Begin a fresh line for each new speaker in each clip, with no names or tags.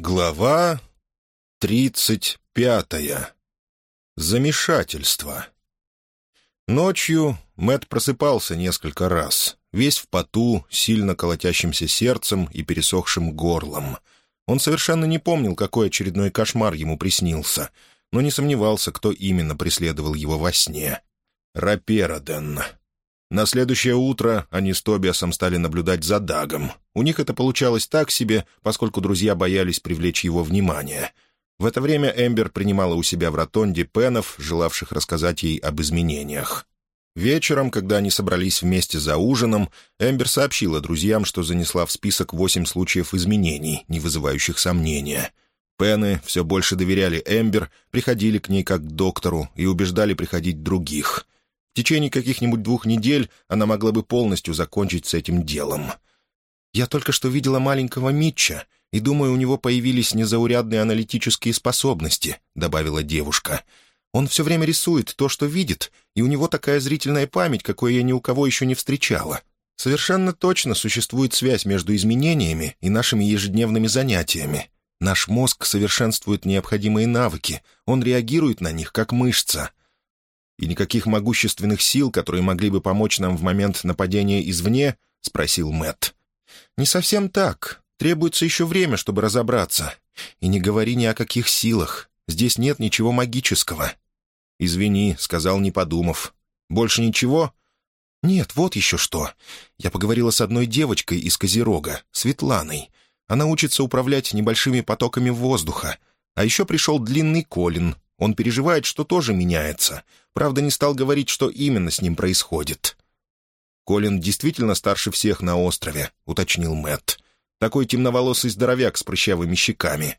Глава тридцать пятая. Замешательство. Ночью Мэт просыпался несколько раз, весь в поту, сильно колотящимся сердцем и пересохшим горлом. Он совершенно не помнил, какой очередной кошмар ему приснился, но не сомневался, кто именно преследовал его во сне. Рапероден. На следующее утро они с Тобиасом стали наблюдать за Дагом. У них это получалось так себе, поскольку друзья боялись привлечь его внимание. В это время Эмбер принимала у себя в ротонде пенов, желавших рассказать ей об изменениях. Вечером, когда они собрались вместе за ужином, Эмбер сообщила друзьям, что занесла в список восемь случаев изменений, не вызывающих сомнения. Пены все больше доверяли Эмбер, приходили к ней как к доктору и убеждали приходить других — в течение каких-нибудь двух недель она могла бы полностью закончить с этим делом. «Я только что видела маленького Митча, и думаю, у него появились незаурядные аналитические способности», — добавила девушка. «Он все время рисует то, что видит, и у него такая зрительная память, какой я ни у кого еще не встречала. Совершенно точно существует связь между изменениями и нашими ежедневными занятиями. Наш мозг совершенствует необходимые навыки, он реагирует на них, как мышца и никаких могущественных сил, которые могли бы помочь нам в момент нападения извне?» — спросил Мэт. «Не совсем так. Требуется еще время, чтобы разобраться. И не говори ни о каких силах. Здесь нет ничего магического». «Извини», — сказал, не подумав. «Больше ничего?» «Нет, вот еще что. Я поговорила с одной девочкой из Козерога, Светланой. Она учится управлять небольшими потоками воздуха. А еще пришел длинный Колин, он переживает, что тоже меняется. Правда, не стал говорить, что именно с ним происходит. «Колин действительно старше всех на острове», — уточнил Мэтт. «Такой темноволосый здоровяк с прыщавыми щеками».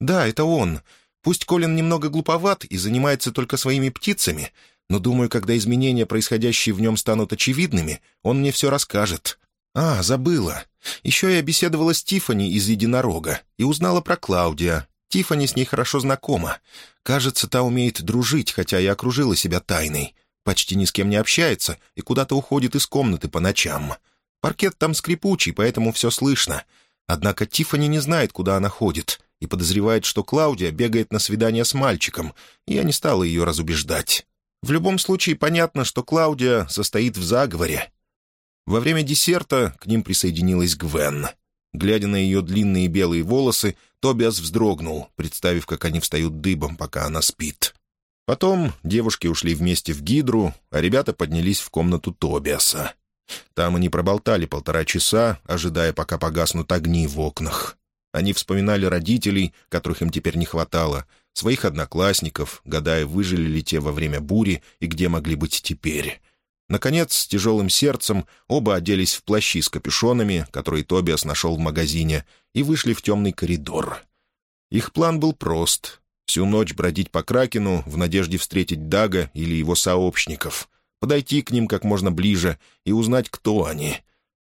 «Да, это он. Пусть Колин немного глуповат и занимается только своими птицами, но, думаю, когда изменения, происходящие в нем, станут очевидными, он мне все расскажет». «А, забыла. Еще я беседовала с Тифани из «Единорога» и узнала про Клаудия. Тифани с ней хорошо знакома. Кажется, та умеет дружить, хотя и окружила себя тайной. Почти ни с кем не общается и куда-то уходит из комнаты по ночам. Паркет там скрипучий, поэтому все слышно. Однако Тифани не знает, куда она ходит, и подозревает, что Клаудия бегает на свидание с мальчиком, и я не стала ее разубеждать. В любом случае понятно, что Клаудия состоит в заговоре. Во время десерта к ним присоединилась Гвен — Глядя на ее длинные белые волосы, Тобиас вздрогнул, представив, как они встают дыбом, пока она спит. Потом девушки ушли вместе в гидру, а ребята поднялись в комнату Тобиаса. Там они проболтали полтора часа, ожидая, пока погаснут огни в окнах. Они вспоминали родителей, которых им теперь не хватало, своих одноклассников, гадая, выжили ли те во время бури и где могли быть теперь. Наконец, с тяжелым сердцем, оба оделись в плащи с капюшонами, которые Тобиас нашел в магазине, и вышли в темный коридор. Их план был прост — всю ночь бродить по Кракену в надежде встретить Дага или его сообщников, подойти к ним как можно ближе и узнать, кто они.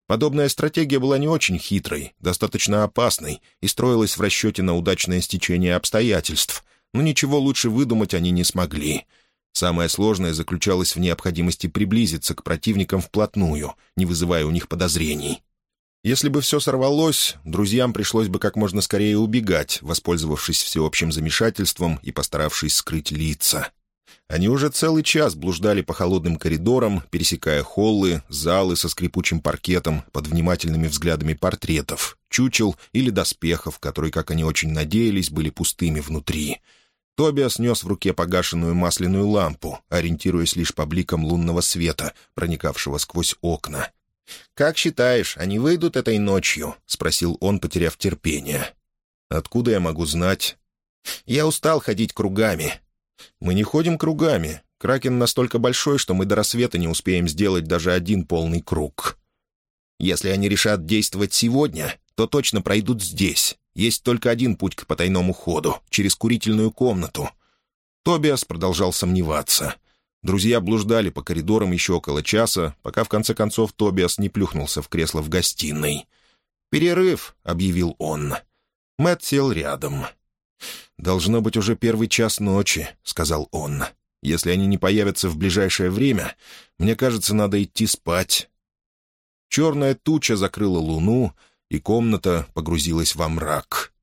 Подобная стратегия была не очень хитрой, достаточно опасной и строилась в расчете на удачное стечение обстоятельств, но ничего лучше выдумать они не смогли — Самое сложное заключалось в необходимости приблизиться к противникам вплотную, не вызывая у них подозрений. Если бы все сорвалось, друзьям пришлось бы как можно скорее убегать, воспользовавшись всеобщим замешательством и постаравшись скрыть лица. Они уже целый час блуждали по холодным коридорам, пересекая холлы, залы со скрипучим паркетом под внимательными взглядами портретов, чучел или доспехов, которые, как они очень надеялись, были пустыми внутри — Тобиас нес в руке погашенную масляную лампу, ориентируясь лишь по бликам лунного света, проникавшего сквозь окна. «Как считаешь, они выйдут этой ночью?» — спросил он, потеряв терпение. «Откуда я могу знать?» «Я устал ходить кругами». «Мы не ходим кругами. Кракен настолько большой, что мы до рассвета не успеем сделать даже один полный круг». «Если они решат действовать сегодня, то точно пройдут здесь. Есть только один путь к потайному ходу — через курительную комнату. Тобиас продолжал сомневаться. Друзья блуждали по коридорам еще около часа, пока в конце концов Тобиас не плюхнулся в кресло в гостиной. «Перерыв», — объявил он. Мэтт сел рядом. «Должно быть уже первый час ночи», — сказал он. «Если они не появятся в ближайшее время, мне кажется, надо идти спать». Черная туча закрыла луну, и комната погрузилась во мрак.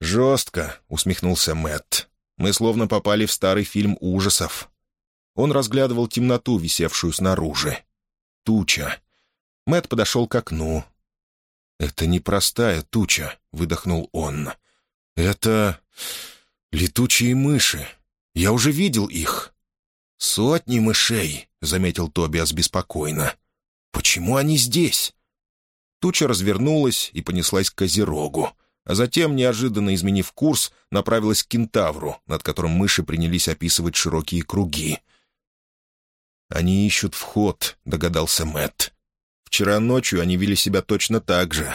«Жестко», — усмехнулся Мэтт. «Мы словно попали в старый фильм ужасов». Он разглядывал темноту, висевшую снаружи. Туча. Мэтт подошел к окну. «Это непростая туча», — выдохнул он. «Это летучие мыши. Я уже видел их». «Сотни мышей», — заметил Тобиас беспокойно. «Почему они здесь?» Туча развернулась и понеслась к Козерогу, а затем, неожиданно изменив курс, направилась к Кентавру, над которым мыши принялись описывать широкие круги. «Они ищут вход», — догадался Мэтт. «Вчера ночью они вели себя точно так же.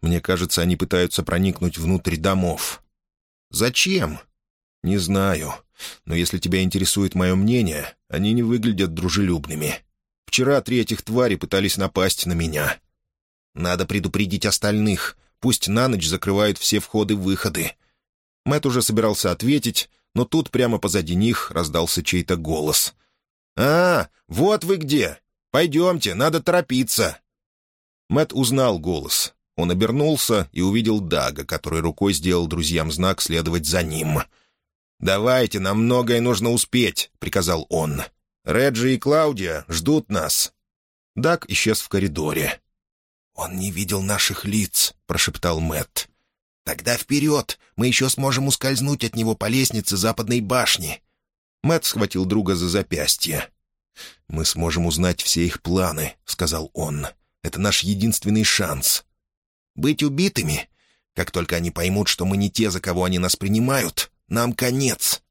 Мне кажется, они пытаются проникнуть внутрь домов». «Зачем?» «Не знаю. Но если тебя интересует мое мнение, они не выглядят дружелюбными. Вчера три этих твари пытались напасть на меня. Надо предупредить остальных. Пусть на ночь закрывают все входы-выходы». Мэт уже собирался ответить, но тут прямо позади них раздался чей-то голос — «А, вот вы где! Пойдемте, надо торопиться!» Мэт узнал голос. Он обернулся и увидел Дага, который рукой сделал друзьям знак следовать за ним. «Давайте, нам многое нужно успеть», — приказал он. «Реджи и Клаудия ждут нас». Даг исчез в коридоре. «Он не видел наших лиц», — прошептал Мэт. «Тогда вперед! Мы еще сможем ускользнуть от него по лестнице западной башни. Мэт схватил друга за запястье. «Мы сможем узнать все их планы», — сказал он. «Это наш единственный шанс». «Быть убитыми? Как только они поймут, что мы не те, за кого они нас принимают, нам конец».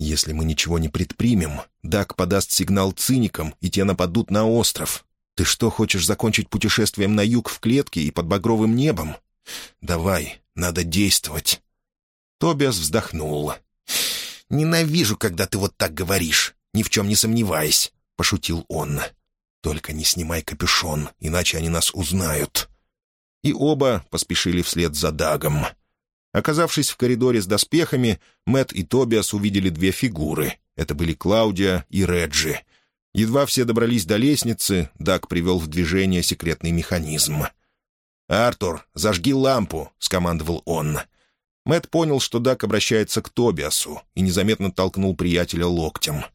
«Если мы ничего не предпримем, Дак подаст сигнал циникам, и те нападут на остров. Ты что, хочешь закончить путешествием на юг в клетке и под багровым небом? Давай, надо действовать». Тобиас вздохнул. «Ненавижу, когда ты вот так говоришь, ни в чем не сомневаясь», — пошутил он. «Только не снимай капюшон, иначе они нас узнают». И оба поспешили вслед за Дагом. Оказавшись в коридоре с доспехами, Мэт и Тобиас увидели две фигуры. Это были Клаудия и Реджи. Едва все добрались до лестницы, Даг привел в движение секретный механизм. «Артур, зажги лампу», — скомандовал он. Мэт понял, что Дак обращается к Тобиасу, и незаметно толкнул приятеля локтем.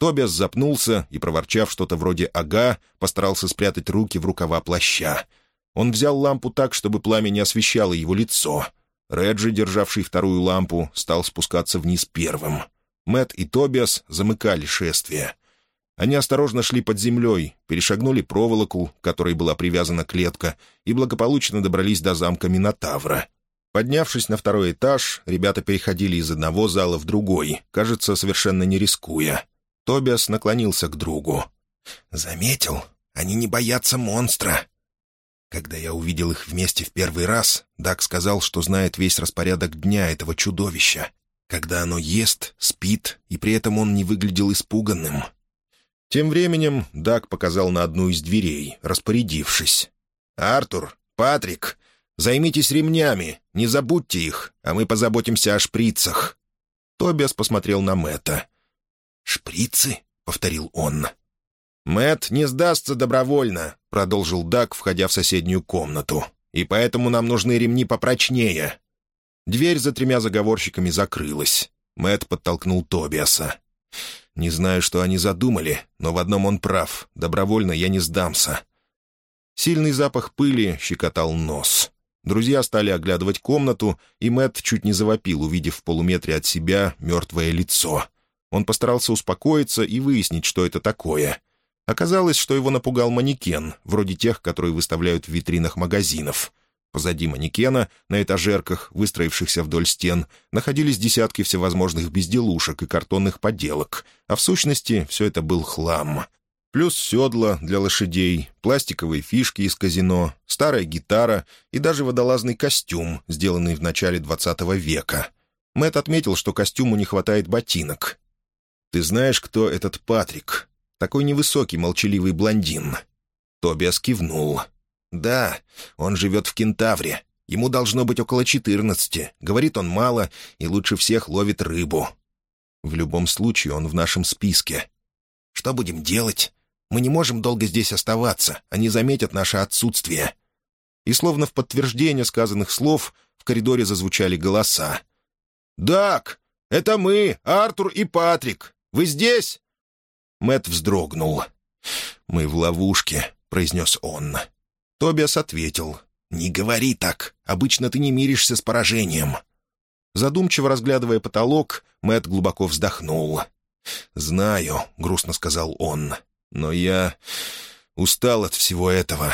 Тобиас запнулся и, проворчав что-то вроде «ага», постарался спрятать руки в рукава плаща. Он взял лампу так, чтобы пламя не освещало его лицо. Реджи, державший вторую лампу, стал спускаться вниз первым. Мэт и Тобиас замыкали шествие. Они осторожно шли под землей, перешагнули проволоку, которой была привязана клетка, и благополучно добрались до замка Минотавра — Поднявшись на второй этаж, ребята переходили из одного зала в другой, кажется, совершенно не рискуя. Тобиас наклонился к другу. «Заметил? Они не боятся монстра». Когда я увидел их вместе в первый раз, Дак сказал, что знает весь распорядок дня этого чудовища. Когда оно ест, спит, и при этом он не выглядел испуганным. Тем временем Дак показал на одну из дверей, распорядившись. «Артур, Патрик, Займитесь ремнями, не забудьте их, а мы позаботимся о шприцах». Тобиас посмотрел на Мэтта. «Шприцы?» — повторил он. Мэт не сдастся добровольно», — продолжил Дак, входя в соседнюю комнату. «И поэтому нам нужны ремни попрочнее». Дверь за тремя заговорщиками закрылась. Мэт подтолкнул Тобиаса. «Не знаю, что они задумали, но в одном он прав. Добровольно я не сдамся». Сильный запах пыли щекотал нос. Друзья стали оглядывать комнату, и Мэт чуть не завопил, увидев в полуметре от себя мертвое лицо. Он постарался успокоиться и выяснить, что это такое. Оказалось, что его напугал манекен, вроде тех, которые выставляют в витринах магазинов. Позади манекена, на этажерках, выстроившихся вдоль стен, находились десятки всевозможных безделушек и картонных поделок, а в сущности все это был хлам. Плюс седла для лошадей, пластиковые фишки из казино, старая гитара и даже водолазный костюм, сделанный в начале XX века. Мэт отметил, что костюму не хватает ботинок. «Ты знаешь, кто этот Патрик? Такой невысокий, молчаливый блондин». Тобиас кивнул. «Да, он живет в Кентавре. Ему должно быть около четырнадцати. Говорит он мало и лучше всех ловит рыбу. В любом случае он в нашем списке. Что будем делать?» Мы не можем долго здесь оставаться, они заметят наше отсутствие». И словно в подтверждение сказанных слов, в коридоре зазвучали голоса. «Дак, это мы, Артур и Патрик. Вы здесь?» Мэт вздрогнул. «Мы в ловушке», — произнес он. Тобиас ответил. «Не говори так. Обычно ты не миришься с поражением». Задумчиво разглядывая потолок, Мэт глубоко вздохнул. «Знаю», — грустно сказал он, — «но я устал от всего этого.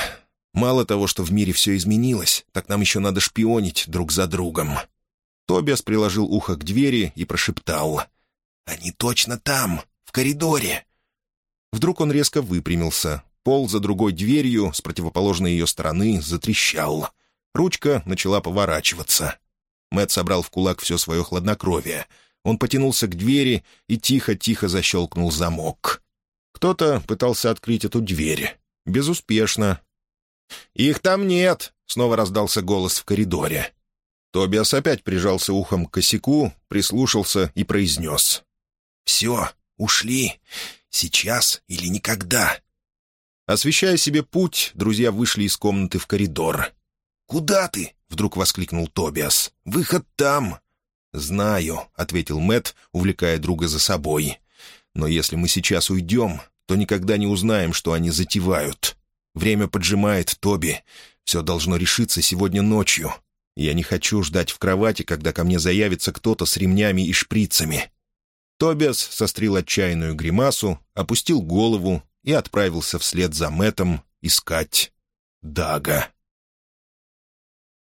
Мало того, что в мире все изменилось, так нам еще надо шпионить друг за другом». Тобиас приложил ухо к двери и прошептал. «Они точно там, в коридоре». Вдруг он резко выпрямился. Пол за другой дверью, с противоположной ее стороны, затрещал. Ручка начала поворачиваться. Мэт собрал в кулак все свое хладнокровие. Он потянулся к двери и тихо-тихо защелкнул замок. Кто-то пытался открыть эту дверь. Безуспешно. «Их там нет!» — снова раздался голос в коридоре. Тобиас опять прижался ухом к косяку, прислушался и произнес. «Все, ушли. Сейчас или никогда». Освещая себе путь, друзья вышли из комнаты в коридор. «Куда ты?» — вдруг воскликнул Тобиас. «Выход там!» «Знаю», — ответил Мэт, увлекая друга за собой. «Но если мы сейчас уйдем, то никогда не узнаем, что они затевают. Время поджимает, Тоби. Все должно решиться сегодня ночью. Я не хочу ждать в кровати, когда ко мне заявится кто-то с ремнями и шприцами». Тобиас сострил отчаянную гримасу, опустил голову и отправился вслед за Мэтом искать Дага.